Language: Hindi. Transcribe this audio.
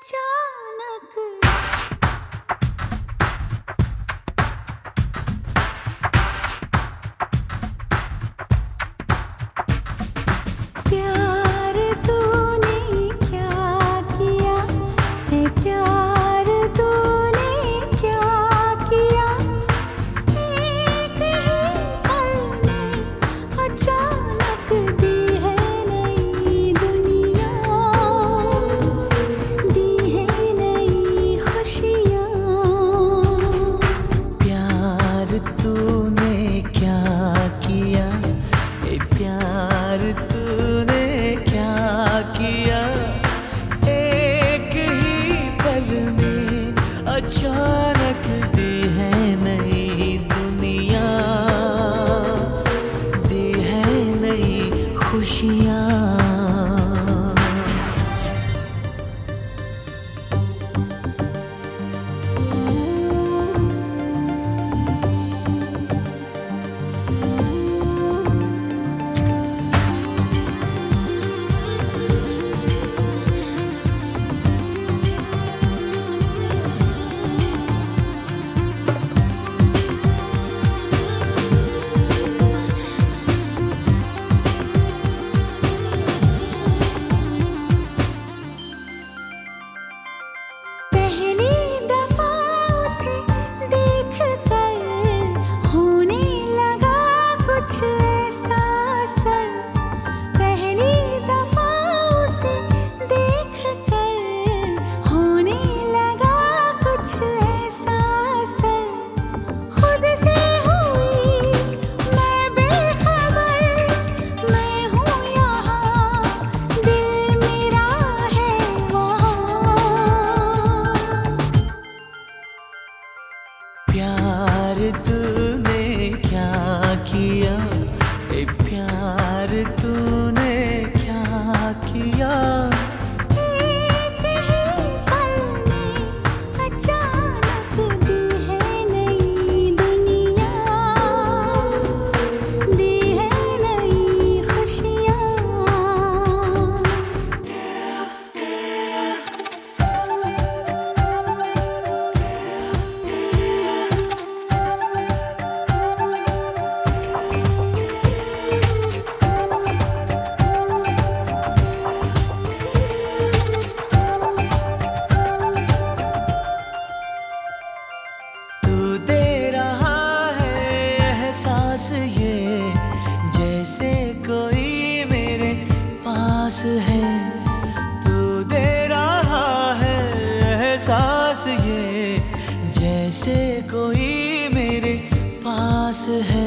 家。एहसास ये जैसे कोई मेरे पास है।